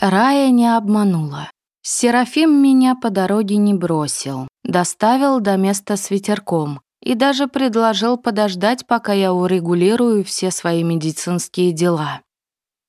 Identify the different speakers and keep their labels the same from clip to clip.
Speaker 1: Рая не обманула. Серафим меня по дороге не бросил, доставил до места с ветерком и даже предложил подождать, пока я урегулирую все свои медицинские дела.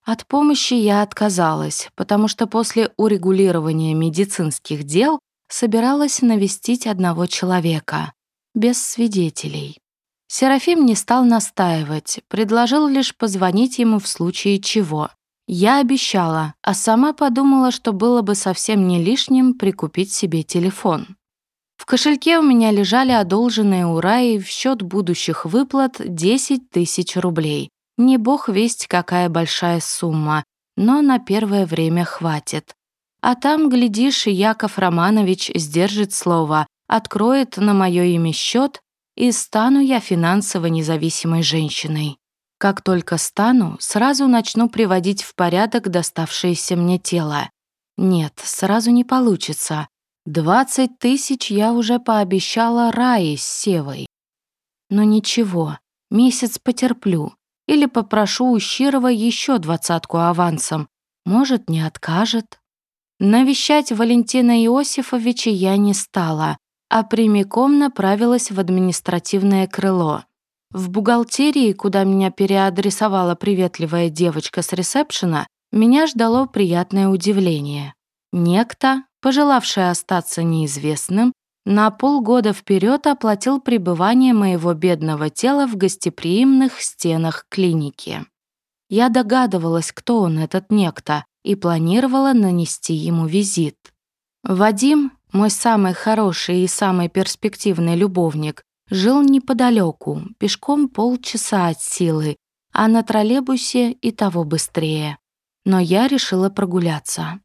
Speaker 1: От помощи я отказалась, потому что после урегулирования медицинских дел собиралась навестить одного человека, без свидетелей. Серафим не стал настаивать, предложил лишь позвонить ему в случае чего. Я обещала, а сама подумала, что было бы совсем не лишним прикупить себе телефон. В кошельке у меня лежали одолженные у Раи в счет будущих выплат 10 тысяч рублей. Не бог весть, какая большая сумма, но на первое время хватит. А там, глядишь, Яков Романович сдержит слово, откроет на мое имя счет, и стану я финансово независимой женщиной. Как только стану, сразу начну приводить в порядок доставшееся мне тело. Нет, сразу не получится. Двадцать тысяч я уже пообещала Рае с Севой. Но ничего, месяц потерплю. Или попрошу у Щирова еще двадцатку авансом. Может, не откажет. Навещать Валентина Иосифовича я не стала, а прямиком направилась в административное крыло. В бухгалтерии, куда меня переадресовала приветливая девочка с ресепшена, меня ждало приятное удивление. Некто, пожелавший остаться неизвестным, на полгода вперед оплатил пребывание моего бедного тела в гостеприимных стенах клиники. Я догадывалась, кто он, этот некто, и планировала нанести ему визит. Вадим, мой самый хороший и самый перспективный любовник, Жил неподалеку, пешком полчаса от силы, а на троллейбусе и того быстрее. Но я решила прогуляться.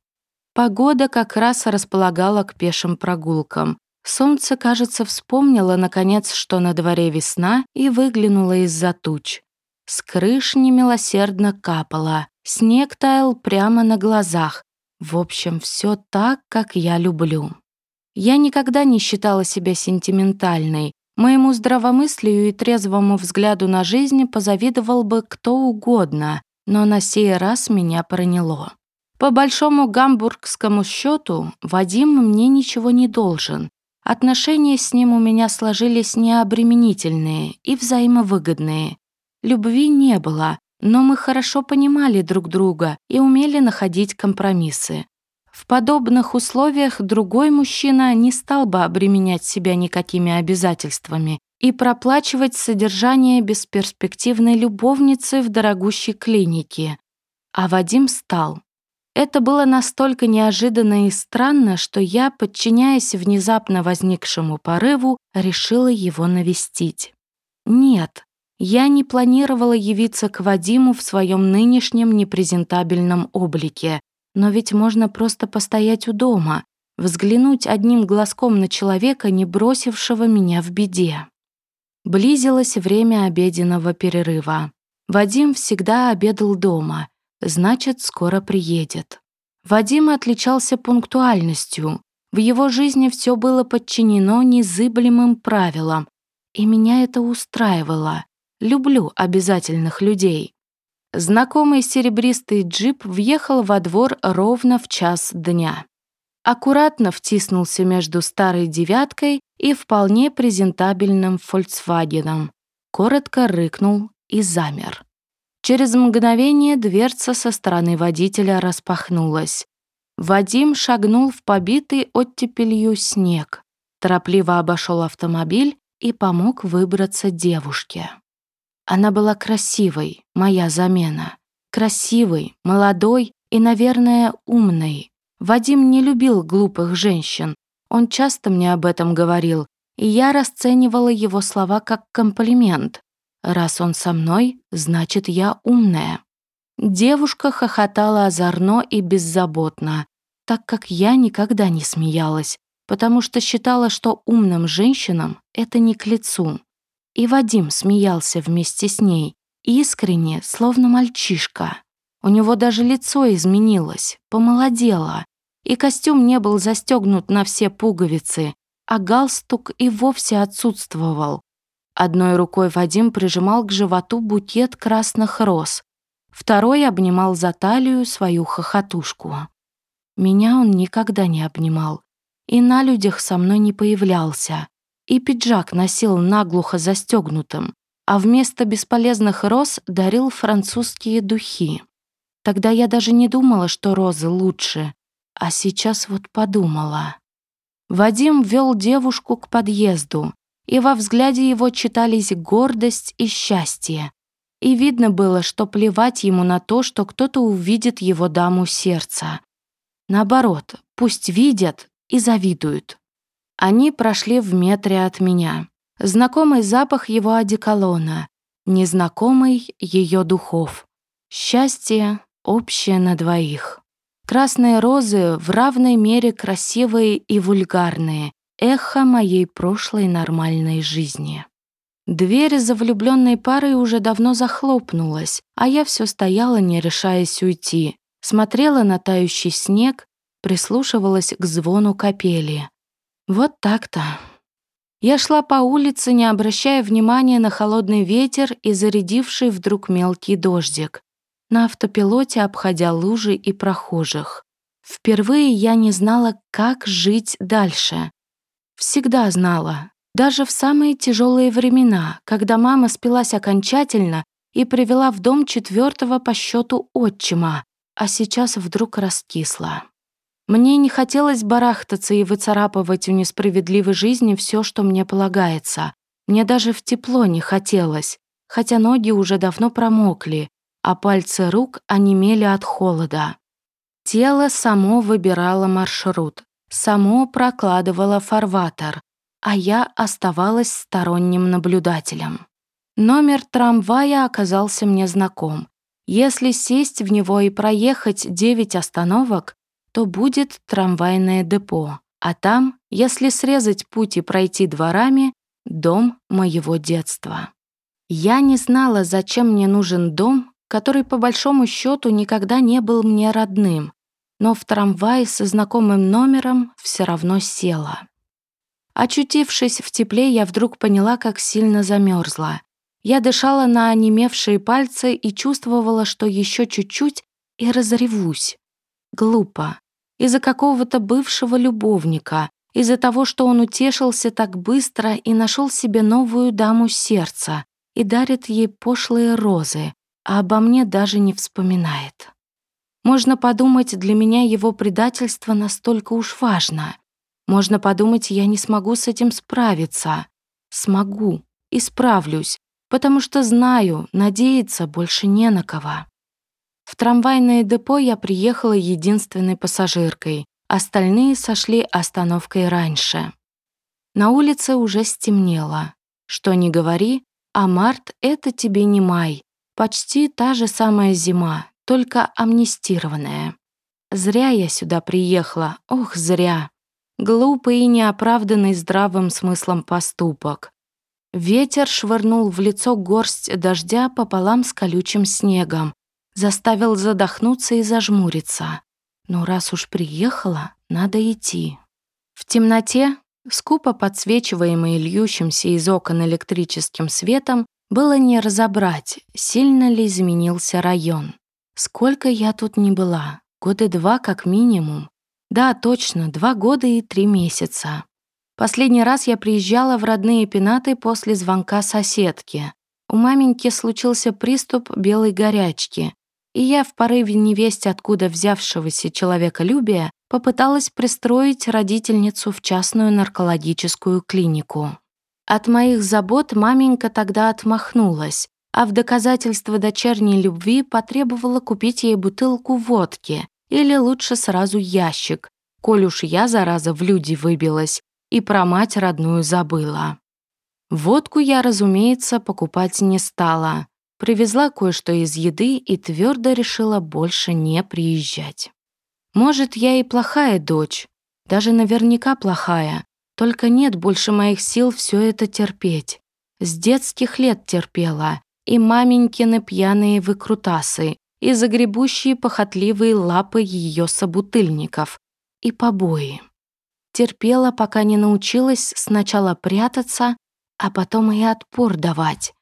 Speaker 1: Погода как раз располагала к пешим прогулкам. Солнце, кажется, вспомнило, наконец, что на дворе весна и выглянуло из-за туч. С крыш немилосердно капало, снег таял прямо на глазах. В общем, все так, как я люблю. Я никогда не считала себя сентиментальной, Моему здравомыслию и трезвому взгляду на жизнь позавидовал бы кто угодно, но на сей раз меня проняло. По большому гамбургскому счету Вадим мне ничего не должен. Отношения с ним у меня сложились необременительные и взаимовыгодные. Любви не было, но мы хорошо понимали друг друга и умели находить компромиссы. В подобных условиях другой мужчина не стал бы обременять себя никакими обязательствами и проплачивать содержание бесперспективной любовницы в дорогущей клинике. А Вадим стал. Это было настолько неожиданно и странно, что я, подчиняясь внезапно возникшему порыву, решила его навестить. Нет, я не планировала явиться к Вадиму в своем нынешнем непрезентабельном облике, но ведь можно просто постоять у дома, взглянуть одним глазком на человека, не бросившего меня в беде. Близилось время обеденного перерыва. Вадим всегда обедал дома, значит, скоро приедет. Вадим отличался пунктуальностью. В его жизни все было подчинено незыблемым правилам, и меня это устраивало. Люблю обязательных людей. Знакомый серебристый джип въехал во двор ровно в час дня. Аккуратно втиснулся между старой «девяткой» и вполне презентабельным «Фольксвагеном». Коротко рыкнул и замер. Через мгновение дверца со стороны водителя распахнулась. Вадим шагнул в побитый оттепелью снег, торопливо обошел автомобиль и помог выбраться девушке. Она была красивой, моя замена. Красивой, молодой и, наверное, умной. Вадим не любил глупых женщин. Он часто мне об этом говорил, и я расценивала его слова как комплимент. Раз он со мной, значит, я умная. Девушка хохотала озорно и беззаботно, так как я никогда не смеялась, потому что считала, что умным женщинам это не к лицу. И Вадим смеялся вместе с ней, искренне, словно мальчишка. У него даже лицо изменилось, помолодело, и костюм не был застегнут на все пуговицы, а галстук и вовсе отсутствовал. Одной рукой Вадим прижимал к животу букет красных роз, второй обнимал за талию свою хохотушку. Меня он никогда не обнимал. И на людях со мной не появлялся. И пиджак носил наглухо застегнутым, а вместо бесполезных роз дарил французские духи. Тогда я даже не думала, что розы лучше, а сейчас вот подумала. Вадим вел девушку к подъезду, и во взгляде его читались гордость и счастье. И видно было, что плевать ему на то, что кто-то увидит его даму сердца. Наоборот, пусть видят и завидуют. Они прошли в метре от меня. Знакомый запах его одеколона, незнакомый ее духов. Счастье общее на двоих. Красные розы в равной мере красивые и вульгарные, эхо моей прошлой нормальной жизни. Дверь за влюбленной парой уже давно захлопнулась, а я все стояла, не решаясь уйти, смотрела на тающий снег, прислушивалась к звону капели. Вот так-то. Я шла по улице, не обращая внимания на холодный ветер и зарядивший вдруг мелкий дождик, на автопилоте обходя лужи и прохожих. Впервые я не знала, как жить дальше. Всегда знала, даже в самые тяжелые времена, когда мама спилась окончательно и привела в дом четвертого по счету отчима, а сейчас вдруг раскисла. Мне не хотелось барахтаться и выцарапывать у несправедливой жизни все, что мне полагается. Мне даже в тепло не хотелось, хотя ноги уже давно промокли, а пальцы рук онемели от холода. Тело само выбирало маршрут, само прокладывало фарватер, а я оставалась сторонним наблюдателем. Номер трамвая оказался мне знаком. Если сесть в него и проехать девять остановок, то будет трамвайное депо, а там, если срезать путь и пройти дворами, дом моего детства. Я не знала, зачем мне нужен дом, который по большому счету никогда не был мне родным, но в трамвае со знакомым номером все равно села. Очутившись в тепле, я вдруг поняла, как сильно замерзла. Я дышала на онемевшие пальцы и чувствовала, что еще чуть-чуть и разревусь. Глупо из-за какого-то бывшего любовника, из-за того, что он утешился так быстро и нашел себе новую даму сердца и дарит ей пошлые розы, а обо мне даже не вспоминает. Можно подумать, для меня его предательство настолько уж важно. Можно подумать, я не смогу с этим справиться. Смогу и справлюсь, потому что знаю, надеяться больше не на кого. В трамвайное депо я приехала единственной пассажиркой, остальные сошли остановкой раньше. На улице уже стемнело. Что ни говори, а март — это тебе не май. Почти та же самая зима, только амнистированная. Зря я сюда приехала, ох, зря. Глупый и неоправданный здравым смыслом поступок. Ветер швырнул в лицо горсть дождя пополам с колючим снегом, заставил задохнуться и зажмуриться. Но раз уж приехала, надо идти. В темноте, скупо подсвечиваемой льющимся из окон электрическим светом, было не разобрать, сильно ли изменился район. Сколько я тут не была, года два как минимум. Да, точно, два года и три месяца. Последний раз я приезжала в родные пенаты после звонка соседки. У маменьки случился приступ белой горячки, и я в порыве невесть откуда взявшегося человеколюбия попыталась пристроить родительницу в частную наркологическую клинику. От моих забот маменька тогда отмахнулась, а в доказательство дочерней любви потребовала купить ей бутылку водки или лучше сразу ящик, коль уж я, зараза, в люди выбилась и про мать родную забыла. Водку я, разумеется, покупать не стала, Привезла кое-что из еды и твердо решила больше не приезжать. Может, я и плохая дочь, даже наверняка плохая, только нет больше моих сил все это терпеть. С детских лет терпела, и маменькины пьяные выкрутасы, и загребущие похотливые лапы ее собутыльников, и побои. Терпела, пока не научилась сначала прятаться, а потом и отпор давать.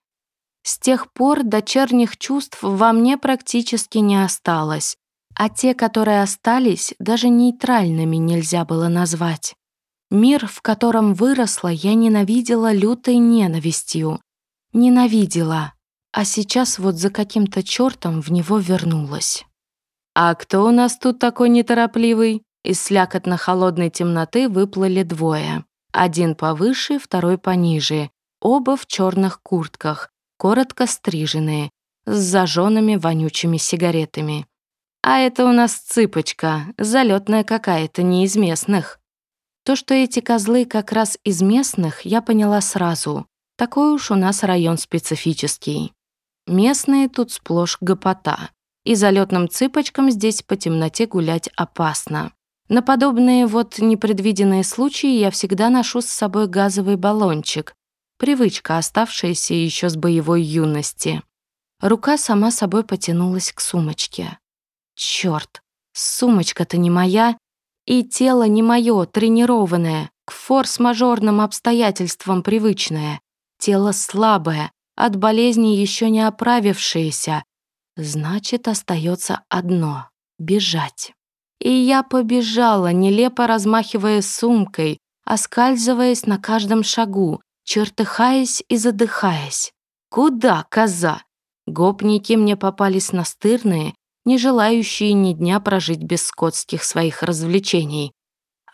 Speaker 1: С тех пор дочерних чувств во мне практически не осталось. А те, которые остались, даже нейтральными нельзя было назвать. Мир, в котором выросла, я ненавидела лютой ненавистью. Ненавидела. А сейчас вот за каким-то чертом в него вернулась. «А кто у нас тут такой неторопливый?» Из слякотно-холодной темноты выплыли двое. Один повыше, второй пониже. Оба в черных куртках, коротко стриженные, с зажженными вонючими сигаретами. А это у нас цыпочка, залетная какая-то, не из местных. То, что эти козлы как раз из местных, я поняла сразу. Такой уж у нас район специфический. Местные тут сплошь гопота. И залетным цыпочкам здесь по темноте гулять опасно. На подобные вот непредвиденные случаи я всегда ношу с собой газовый баллончик. Привычка, оставшаяся еще с боевой юности. Рука сама собой потянулась к сумочке. Черт, сумочка-то не моя, и тело не мое, тренированное, к форс-мажорным обстоятельствам привычное. Тело слабое, от болезни еще не оправившееся. Значит, остается одно — бежать. И я побежала, нелепо размахивая сумкой, оскальзываясь на каждом шагу, чертыхаясь и задыхаясь. Куда, коза? Гопники мне попались настырные, не желающие ни дня прожить без скотских своих развлечений.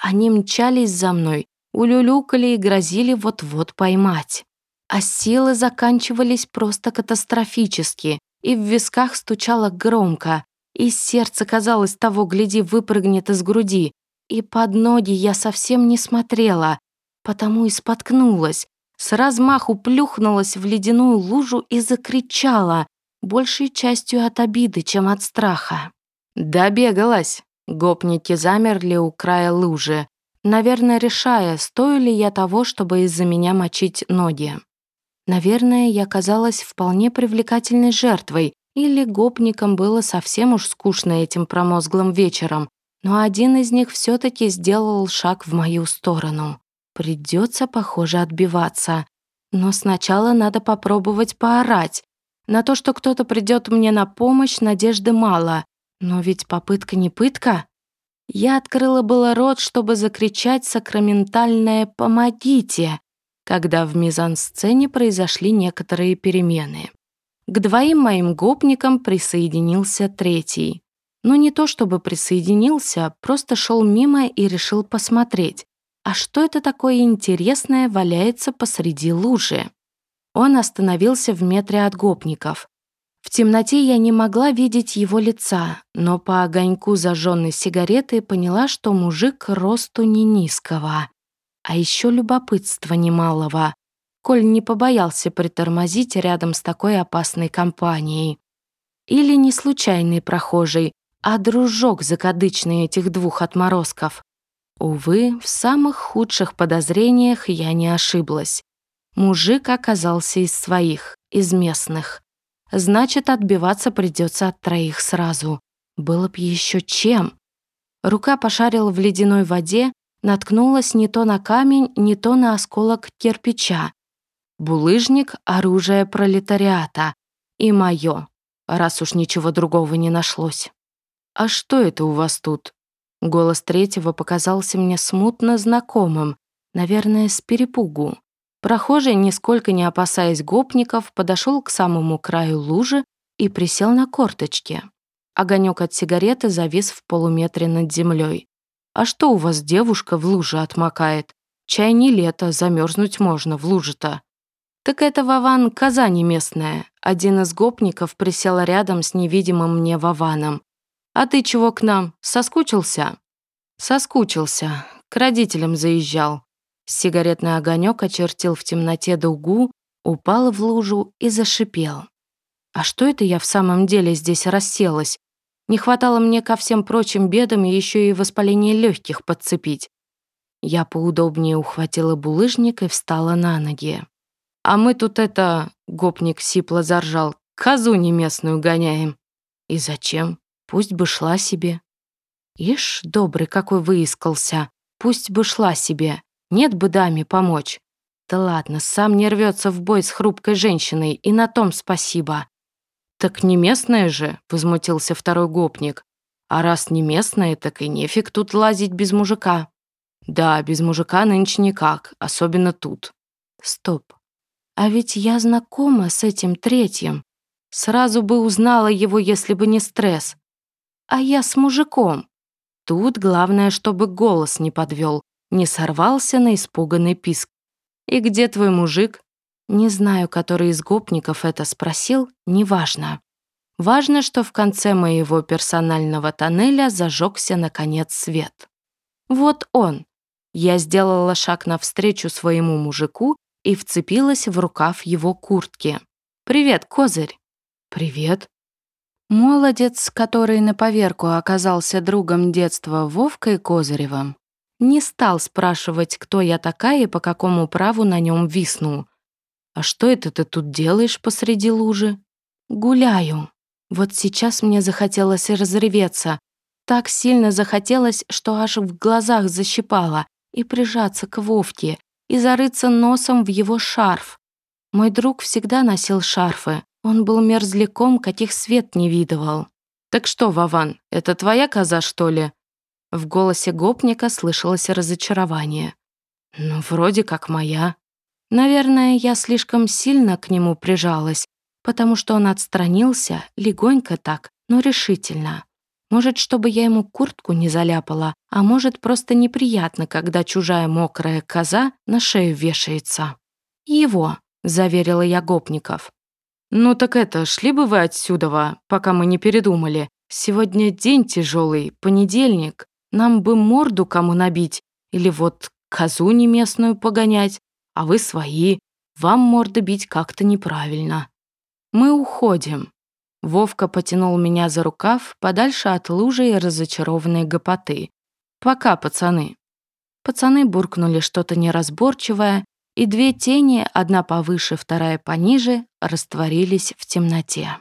Speaker 1: Они мчались за мной, улюлюкали и грозили вот-вот поймать. А силы заканчивались просто катастрофически, и в висках стучало громко, и сердце, казалось, того гляди, выпрыгнет из груди. И под ноги я совсем не смотрела, потому и споткнулась, с размаху плюхнулась в ледяную лужу и закричала, большей частью от обиды, чем от страха. «Добегалась!» Гопники замерли у края лужи, наверное, решая, стою ли я того, чтобы из-за меня мочить ноги. Наверное, я казалась вполне привлекательной жертвой, или гопникам было совсем уж скучно этим промозглым вечером, но один из них все таки сделал шаг в мою сторону. Придется, похоже, отбиваться. Но сначала надо попробовать поорать. На то, что кто-то придет мне на помощь, надежды мало. Но ведь попытка не пытка. Я открыла было рот, чтобы закричать сакраментальное «помогите», когда в мизансцене произошли некоторые перемены. К двоим моим гопникам присоединился третий. Но не то чтобы присоединился, просто шел мимо и решил посмотреть, а что это такое интересное валяется посреди лужи. Он остановился в метре от гопников. В темноте я не могла видеть его лица, но по огоньку зажженной сигареты поняла, что мужик росту не низкого, а еще любопытства немалого. Коль не побоялся притормозить рядом с такой опасной компанией. Или не случайный прохожий, а дружок закадычный этих двух отморозков. Увы, в самых худших подозрениях я не ошиблась. Мужик оказался из своих, из местных. Значит, отбиваться придется от троих сразу. Было б еще чем. Рука пошарила в ледяной воде, наткнулась не то на камень, не то на осколок кирпича. Булыжник — оружие пролетариата. И моё, раз уж ничего другого не нашлось. «А что это у вас тут?» Голос третьего показался мне смутно знакомым, наверное, с перепугу. Прохожий, нисколько не опасаясь гопников, подошел к самому краю лужи и присел на корточки. Огонек от сигареты завис в полуметре над землей. «А что у вас девушка в луже отмокает? Чай не лето, замерзнуть можно в луже-то». Так это Вован Казани местная. Один из гопников присел рядом с невидимым мне Вованом. «А ты чего к нам? Соскучился?» «Соскучился. К родителям заезжал». Сигаретный огонек очертил в темноте дугу, упал в лужу и зашипел. «А что это я в самом деле здесь расселась? Не хватало мне ко всем прочим бедам еще и воспаление легких подцепить». Я поудобнее ухватила булыжник и встала на ноги. А мы тут это, гопник сипло заржал, козу неместную гоняем. И зачем? Пусть бы шла себе. Ишь, добрый какой выискался. Пусть бы шла себе. Нет бы даме помочь. Да ладно, сам не рвется в бой с хрупкой женщиной, и на том спасибо. Так не местная же, возмутился второй гопник. А раз не местные, так и нефиг тут лазить без мужика. Да, без мужика нынче никак, особенно тут. Стоп. А ведь я знакома с этим третьим. Сразу бы узнала его, если бы не стресс. А я с мужиком. Тут главное, чтобы голос не подвел, не сорвался на испуганный писк. «И где твой мужик?» Не знаю, который из гопников это спросил, неважно. Важно, что в конце моего персонального тоннеля зажегся наконец свет. Вот он. Я сделала шаг навстречу своему мужику и вцепилась в рукав его куртки. «Привет, козырь!» «Привет!» Молодец, который на поверку оказался другом детства Вовкой Козыревым, не стал спрашивать, кто я такая и по какому праву на нем висну. «А что это ты тут делаешь посреди лужи?» «Гуляю», вот сейчас мне захотелось разреветься. Так сильно захотелось, что аж в глазах защипало, и прижаться к Вовке, и зарыться носом в его шарф. Мой друг всегда носил шарфы. Он был мерзляком, каких свет не видывал. «Так что, Вован, это твоя коза, что ли?» В голосе гопника слышалось разочарование. «Ну, вроде как моя». Наверное, я слишком сильно к нему прижалась, потому что он отстранился, легонько так, но решительно. Может, чтобы я ему куртку не заляпала, а может, просто неприятно, когда чужая мокрая коза на шею вешается. «Его», — заверила я гопников. «Ну так это, шли бы вы отсюда, пока мы не передумали. Сегодня день тяжелый, понедельник. Нам бы морду кому набить, или вот козу неместную погонять, а вы свои. Вам морды бить как-то неправильно». «Мы уходим». Вовка потянул меня за рукав подальше от лужи и разочарованной гопоты. «Пока, пацаны». Пацаны буркнули что-то неразборчивое, и две тени, одна повыше, вторая пониже, растворились в темноте.